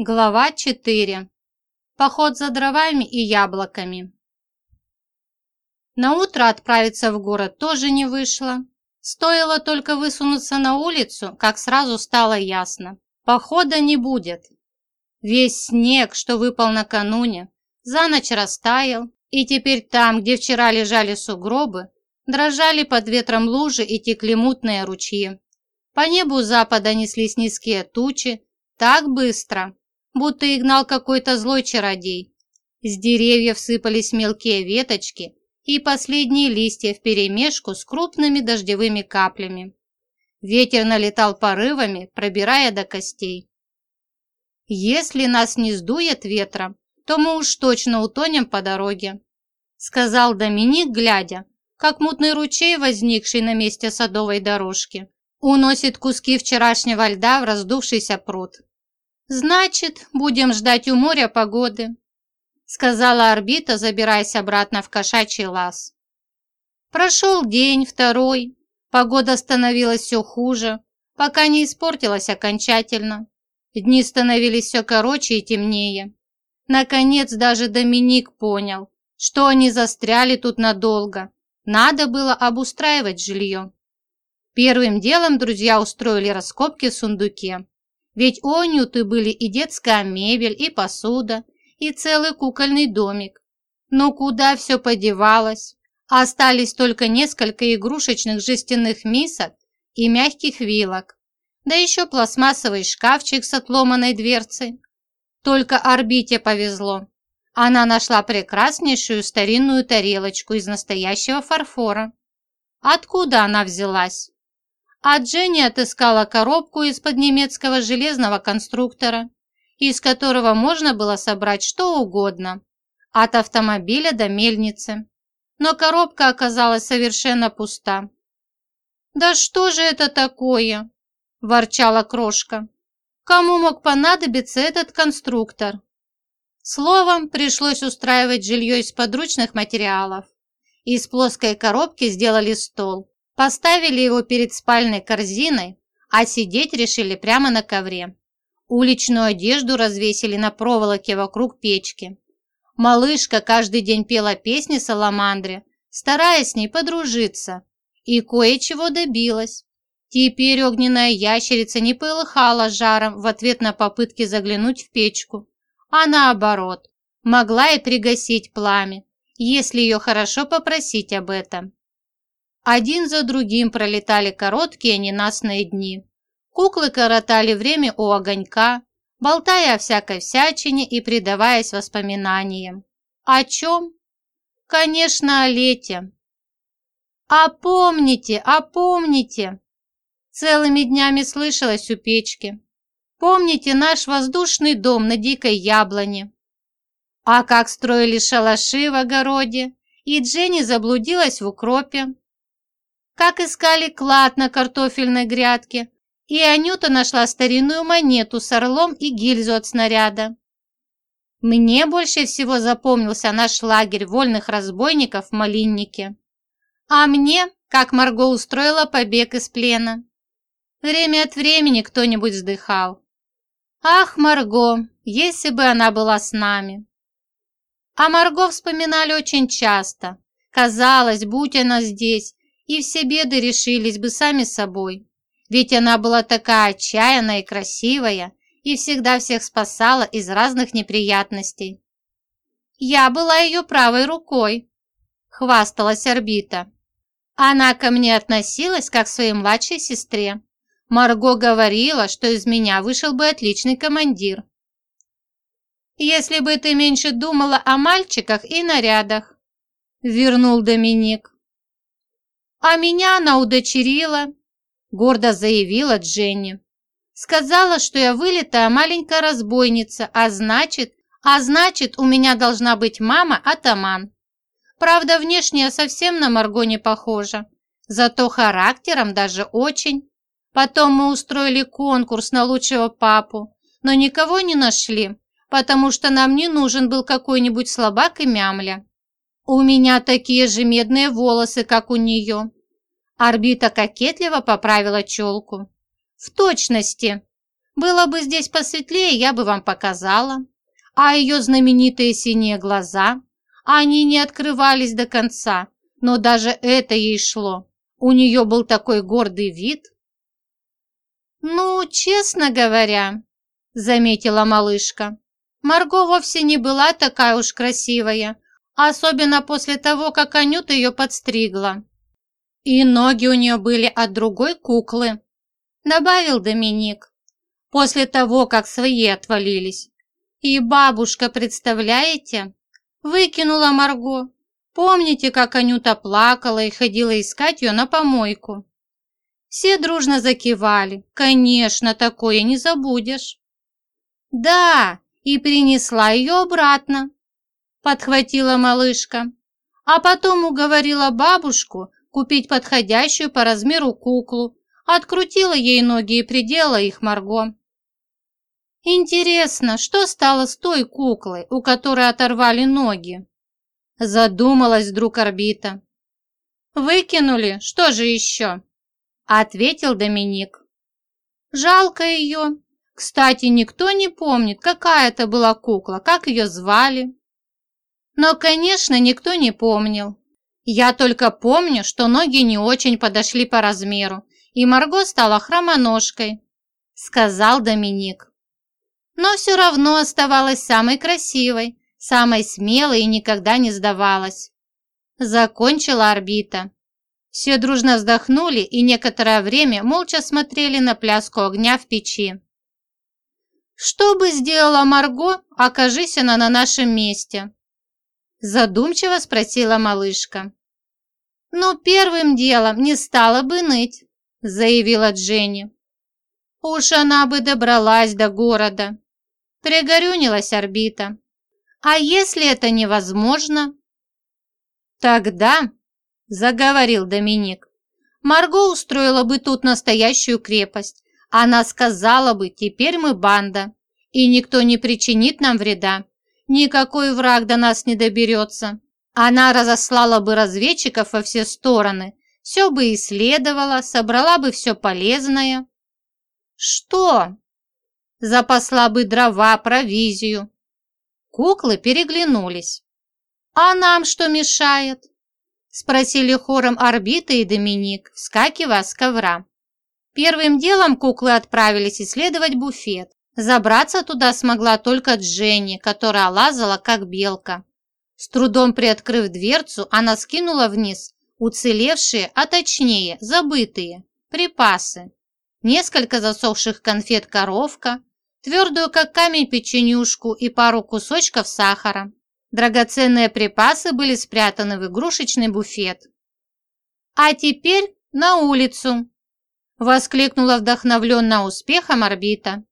Глава 4. Поход за дровами и яблоками. На утро отправиться в город тоже не вышло. Стоило только высунуться на улицу, как сразу стало ясно. Похода не будет. Весь снег, что выпал накануне, за ночь растаял, и теперь там, где вчера лежали сугробы, дрожали под ветром лужи и текли мутные ручьи. По небу запада неслись низкие тучи, так быстро, будто их гнал какой-то злой чародей. С деревьев сыпались мелкие веточки и последние листья вперемешку с крупными дождевыми каплями. Ветер налетал порывами, пробирая до костей. «Если нас не сдует ветром, то мы уж точно утонем по дороге», сказал Доминик, глядя, как мутный ручей, возникший на месте садовой дорожки, уносит куски вчерашнего льда в раздувшийся пруд. «Значит, будем ждать у моря погоды», сказала орбита, забираясь обратно в кошачий лаз. Прошел день, второй. Погода становилась все хуже, пока не испортилась окончательно. Дни становились все короче и темнее. Наконец даже Доминик понял, что они застряли тут надолго. Надо было обустраивать жилье. Первым делом друзья устроили раскопки в сундуке. Ведь у Анюты были и детская мебель, и посуда, и целый кукольный домик. Но куда все подевалось? Остались только несколько игрушечных жестяных мисок и мягких вилок, да еще пластмассовый шкафчик с отломанной дверцей. Только орбите повезло. Она нашла прекраснейшую старинную тарелочку из настоящего фарфора. Откуда она взялась? А Дженни отыскала коробку из-под немецкого железного конструктора, из которого можно было собрать что угодно, от автомобиля до мельницы. Но коробка оказалась совершенно пуста. «Да что же это такое?» – ворчала крошка. «Кому мог понадобиться этот конструктор?» Словом, пришлось устраивать жилье из подручных материалов. Из плоской коробки сделали стол, Поставили его перед спальной корзиной, а сидеть решили прямо на ковре. Уличную одежду развесили на проволоке вокруг печки. Малышка каждый день пела песни Саламандре, стараясь с ней подружиться, и кое-чего добилась. Теперь огненная ящерица не полыхала жаром в ответ на попытки заглянуть в печку, а наоборот, могла и пригасить пламя, если ее хорошо попросить об этом. Один за другим пролетали короткие ненастные дни. Куклы коротали время у огонька, болтая о всякой всячине и предаваясь воспоминаниям. О чем? Конечно, о лете. «А помните, а помните!» Целыми днями слышалось у печки. «Помните наш воздушный дом на дикой яблоне?» А как строили шалаши в огороде, и Дженни заблудилась в укропе как искали клад на картофельной грядке, и Анюта нашла старинную монету с орлом и гильзу от снаряда. Мне больше всего запомнился наш лагерь вольных разбойников в Малиннике. А мне, как Марго устроила побег из плена. Время от времени кто-нибудь вздыхал. Ах, Марго, если бы она была с нами. А Марго вспоминали очень часто. Казалось, будь она здесь, и все беды решились бы сами собой. Ведь она была такая отчаянная и красивая, и всегда всех спасала из разных неприятностей. «Я была ее правой рукой», — хвасталась орбита. Она ко мне относилась, как к своей младшей сестре. Марго говорила, что из меня вышел бы отличный командир. «Если бы ты меньше думала о мальчиках и нарядах», — вернул Доминик. «А меня она удочерила», – гордо заявила Дженни. «Сказала, что я вылитая маленькая разбойница, а значит, а значит, у меня должна быть мама-атаман. Правда, внешне я совсем на Марго не похожа, зато характером даже очень. Потом мы устроили конкурс на лучшего папу, но никого не нашли, потому что нам не нужен был какой-нибудь слабак и мямля. У меня такие же медные волосы, как у нее. Орбита кокетливо поправила челку. В точности. Было бы здесь посветлее, я бы вам показала. А ее знаменитые синие глаза, они не открывались до конца, но даже это ей шло. У нее был такой гордый вид. «Ну, честно говоря», — заметила малышка, Марго вовсе не была такая уж красивая, особенно после того, как Анюта ее подстригла. И ноги у нее были от другой куклы, добавил Доминик, после того, как свои отвалились. И бабушка, представляете, выкинула Марго. Помните, как Анюта плакала и ходила искать ее на помойку? Все дружно закивали. Конечно, такое не забудешь. Да, и принесла ее обратно, подхватила малышка, а потом уговорила бабушку купить подходящую по размеру куклу, открутила ей ноги и придела их Марго. Интересно, что стало с той куклой, у которой оторвали ноги? Задумалась вдруг орбита. Выкинули, что же еще? Ответил Доминик. Жалко ее, кстати, никто не помнит, какая это была кукла, как ее звали. Но, конечно, никто не помнил. Я только помню, что ноги не очень подошли по размеру, и Марго стала хромоножкой, сказал Доминик. Но все равно оставалась самой красивой, самой смелой и никогда не сдавалась. Закончила орбита. Все дружно вздохнули и некоторое время молча смотрели на пляску огня в печи. Что бы сделала Марго, окажись она на нашем месте? Задумчиво спросила малышка. Ну, первым делом не стала бы ныть, заявила Дженни. Уж она бы добралась до города. Пригорюнилась орбита. А если это невозможно? Тогда, заговорил Доминик, Марго устроила бы тут настоящую крепость, она сказала бы, теперь мы банда, и никто не причинит нам вреда. Никакой враг до нас не доберется. Она разослала бы разведчиков во все стороны, все бы исследовала, собрала бы все полезное. Что? Запасла бы дрова, провизию. Куклы переглянулись. А нам что мешает? Спросили хором Орбита и Доминик, вскакивая с ковра. Первым делом куклы отправились исследовать буфет. Забраться туда смогла только Дженни, которая лазала как белка. С трудом приоткрыв дверцу, она скинула вниз уцелевшие, а точнее забытые, припасы. Несколько засохших конфет коровка, твердую как камень печенюшку и пару кусочков сахара. Драгоценные припасы были спрятаны в игрушечный буфет. «А теперь на улицу!» Воскликнула вдохновленно успехом орбита.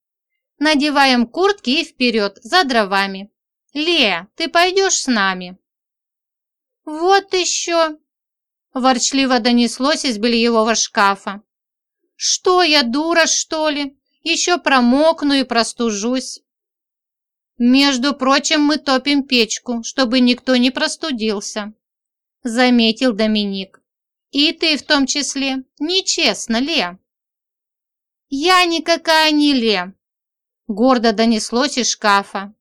Надеваем куртки и вперед, за дровами. Лея, ты пойдешь с нами? Вот еще! Ворчливо донеслось из бельевого шкафа. Что я, дура, что ли? Еще промокну и простужусь. Между прочим, мы топим печку, чтобы никто не простудился, заметил Доминик. И ты в том числе. Нечестно, Ле. Я никакая не Ле. Гордо донеслось из шкафа.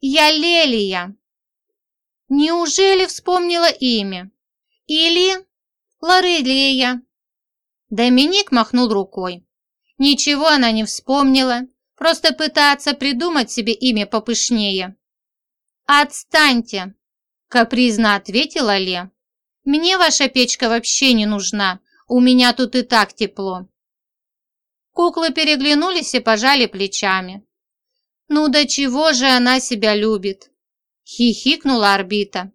Я Лелия. Неужели вспомнила имя? Или Лорелия? Доминик махнул рукой. Ничего она не вспомнила, просто пытается придумать себе имя попышнее. «Отстаньте!» – капризно ответила Ле. Мне ваша печка вообще не нужна, у меня тут и так тепло». Куклы переглянулись и пожали плечами. «Ну до чего же она себя любит?» – хихикнула орбита.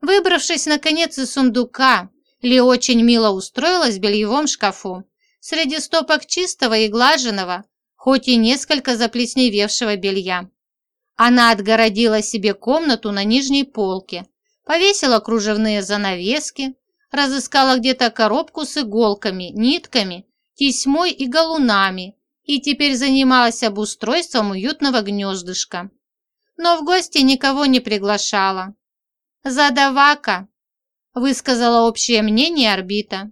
Выбравшись, наконец, из сундука, Ли очень мило устроилась в бельевом шкафу, среди стопок чистого и глаженного, хоть и несколько заплесневевшего белья. Она отгородила себе комнату на нижней полке, повесила кружевные занавески, разыскала где-то коробку с иголками, нитками, тесьмой и галунами и теперь занималась обустройством уютного гнездышка. Но в гости никого не приглашала. «Задавака», – высказала общее мнение орбита.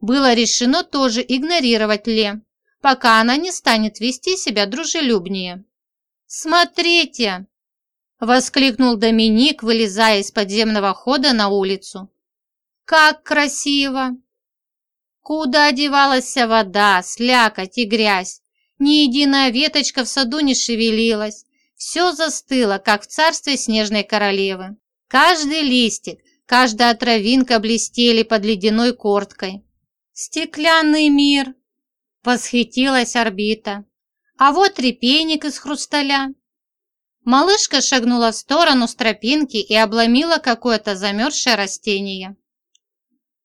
Было решено тоже игнорировать Ле. пока она не станет вести себя дружелюбнее. «Смотрите!» – воскликнул Доминик, вылезая из подземного хода на улицу. «Как красиво!» Куда девалась вода, слякоть и грязь? Ни единая веточка в саду не шевелилась. Все застыло, как в царстве снежной королевы. Каждый листик, каждая травинка блестели под ледяной корткой. «Стеклянный мир!» – восхитилась орбита. «А вот репейник из хрусталя!» Малышка шагнула в сторону с тропинки и обломила какое-то замерзшее растение.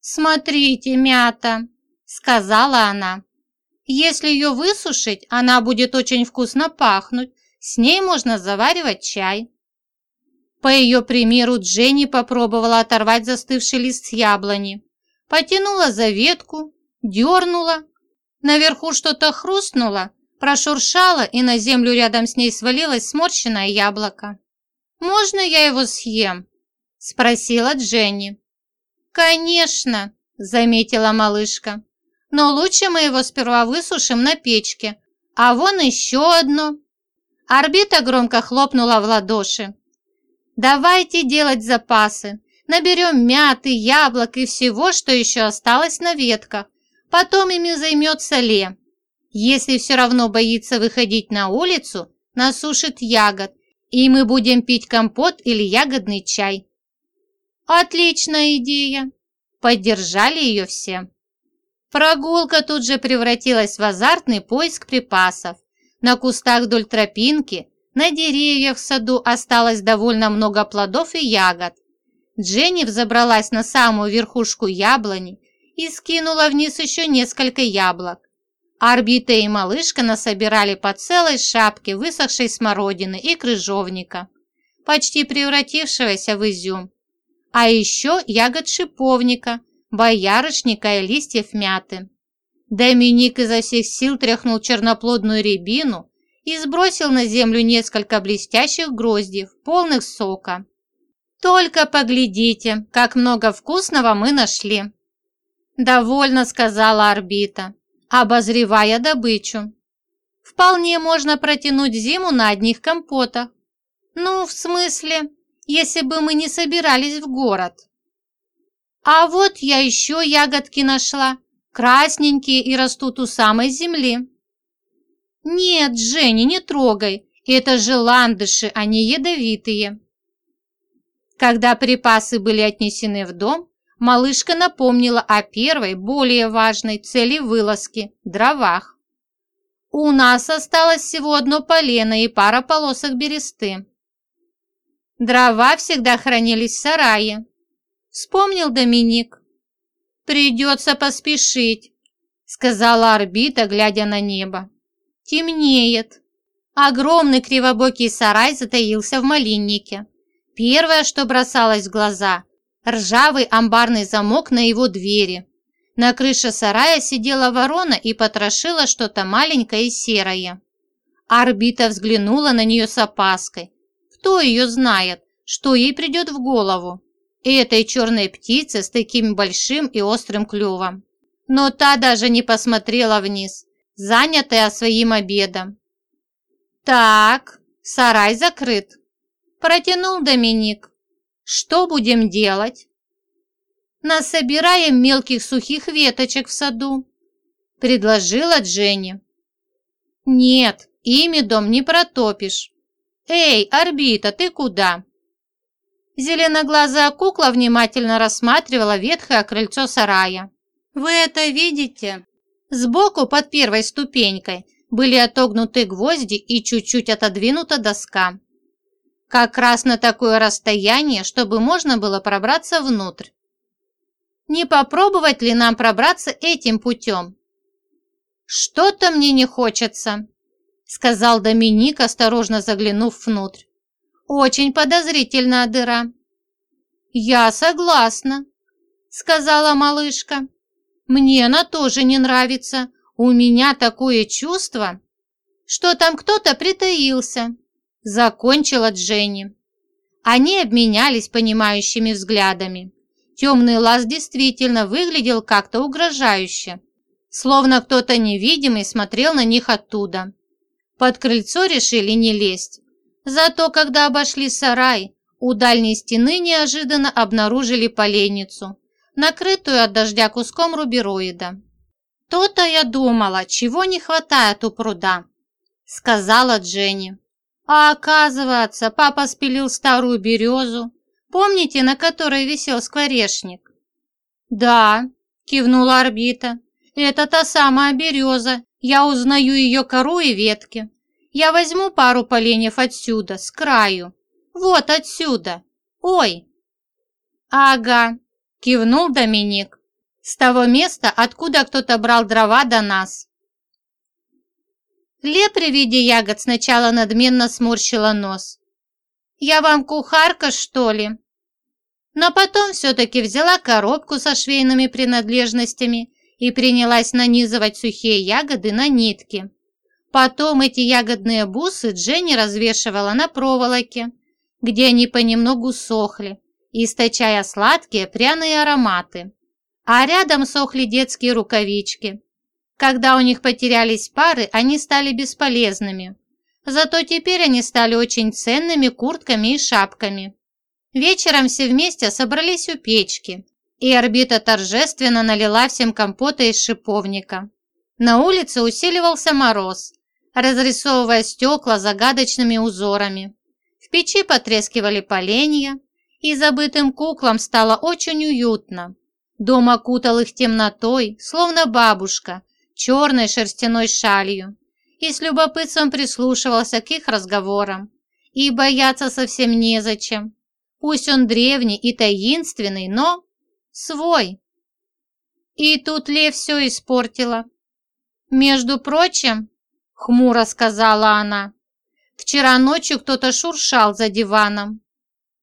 «Смотрите, мята!» – сказала она. «Если ее высушить, она будет очень вкусно пахнуть, с ней можно заваривать чай». По ее примеру Дженни попробовала оторвать застывший лист с яблони. Потянула за ветку, дернула. Наверху что-то хрустнуло, прошуршало, и на землю рядом с ней свалилось сморщенное яблоко. «Можно я его съем?» – спросила Дженни. «Конечно», – заметила малышка. «Но лучше мы его сперва высушим на печке. А вон еще одно». Орбита громко хлопнула в ладоши. «Давайте делать запасы. Наберем мяты, яблок и всего, что еще осталось на ветках. Потом ими займется Ле. Если все равно боится выходить на улицу, насушит ягод, и мы будем пить компот или ягодный чай». «Отличная идея!» Поддержали ее все. Прогулка тут же превратилась в азартный поиск припасов. На кустах вдоль тропинки, на деревьях в саду осталось довольно много плодов и ягод. Дженни взобралась на самую верхушку яблони и скинула вниз еще несколько яблок. Орбита и малышка насобирали по целой шапке высохшей смородины и крыжовника, почти превратившегося в изюм. А еще ягод шиповника, боярышника и листьев мяты. Доминик изо всех сил тряхнул черноплодную рябину и сбросил на землю несколько блестящих гроздьев, полных сока. «Только поглядите, как много вкусного мы нашли!» «Довольно», — сказала орбита, обозревая добычу. «Вполне можно протянуть зиму на одних компотах. Ну, в смысле, если бы мы не собирались в город». «А вот я еще ягодки нашла, красненькие и растут у самой земли». «Нет, Женя, не трогай, это же ландыши, они ядовитые». Когда припасы были отнесены в дом, малышка напомнила о первой, более важной цели вылазки – дровах. У нас осталось всего одно полено и пара полосок бересты. Дрова всегда хранились в сарае. Вспомнил Доминик. «Придется поспешить», – сказала орбита, глядя на небо. Темнеет. Огромный кривобокий сарай затаился в малиннике. Первое, что бросалось в глаза – ржавый амбарный замок на его двери. На крыше сарая сидела ворона и потрошила что-то маленькое и серое. Орбита взглянула на нее с опаской. Кто ее знает, что ей придет в голову? И этой черной птице с таким большим и острым клювом. Но та даже не посмотрела вниз занятая своим обедом. «Так, сарай закрыт», – протянул Доминик. «Что будем делать?» «Насобираем мелких сухих веточек в саду», – предложила Дженни. «Нет, ими дом не протопишь. Эй, орбита, ты куда?» Зеленоглазая кукла внимательно рассматривала ветхое крыльцо сарая. «Вы это видите?» Сбоку под первой ступенькой были отогнуты гвозди и чуть-чуть отодвинута доска. Как раз на такое расстояние, чтобы можно было пробраться внутрь. Не попробовать ли нам пробраться этим путем? Что-то мне не хочется, сказал Доминик, осторожно заглянув внутрь. Очень подозрительная дыра. Я согласна, сказала малышка. Мне она тоже не нравится. У меня такое чувство, что там кто-то притаился. Закончила Дженни. Они обменялись понимающими взглядами. Темный лаз действительно выглядел как-то угрожающе. словно кто-то невидимый смотрел на них оттуда. Под крыльцо решили не лезть. Зато, когда обошли сарай, у дальней стены неожиданно обнаружили поленницу, накрытую от дождя куском рубероида. «То-то я думала, чего не хватает у пруда», — сказала Дженни. «А оказывается, папа спилил старую березу, помните, на которой висел скворечник?» «Да», — кивнула орбита, — «это та самая береза, я узнаю ее кору и ветки. Я возьму пару поленьев отсюда, с краю. Вот отсюда. Ой!» «Ага», — кивнул Доминик. «С того места, откуда кто-то брал дрова до нас». Ле при виде ягод сначала надменно сморщила нос. «Я вам кухарка, что ли?» Но потом все-таки взяла коробку со швейными принадлежностями и принялась нанизывать сухие ягоды на нитки. Потом эти ягодные бусы Дженни развешивала на проволоке, где они понемногу сохли, источая сладкие пряные ароматы. А рядом сохли детские рукавички. Когда у них потерялись пары, они стали бесполезными. Зато теперь они стали очень ценными куртками и шапками. Вечером все вместе собрались у печки, и орбита торжественно налила всем компота из шиповника. На улице усиливался мороз, разрисовывая стекла загадочными узорами. В печи потрескивали поленья, и забытым куклам стало очень уютно. Дом окутал их темнотой, словно бабушка, черной шерстяной шалью, и с любопытством прислушивался к их разговорам. И бояться совсем незачем. Пусть он древний и таинственный, но свой. И тут Лев все испортила. Между прочим, хмуро сказала она, вчера ночью кто-то шуршал за диваном.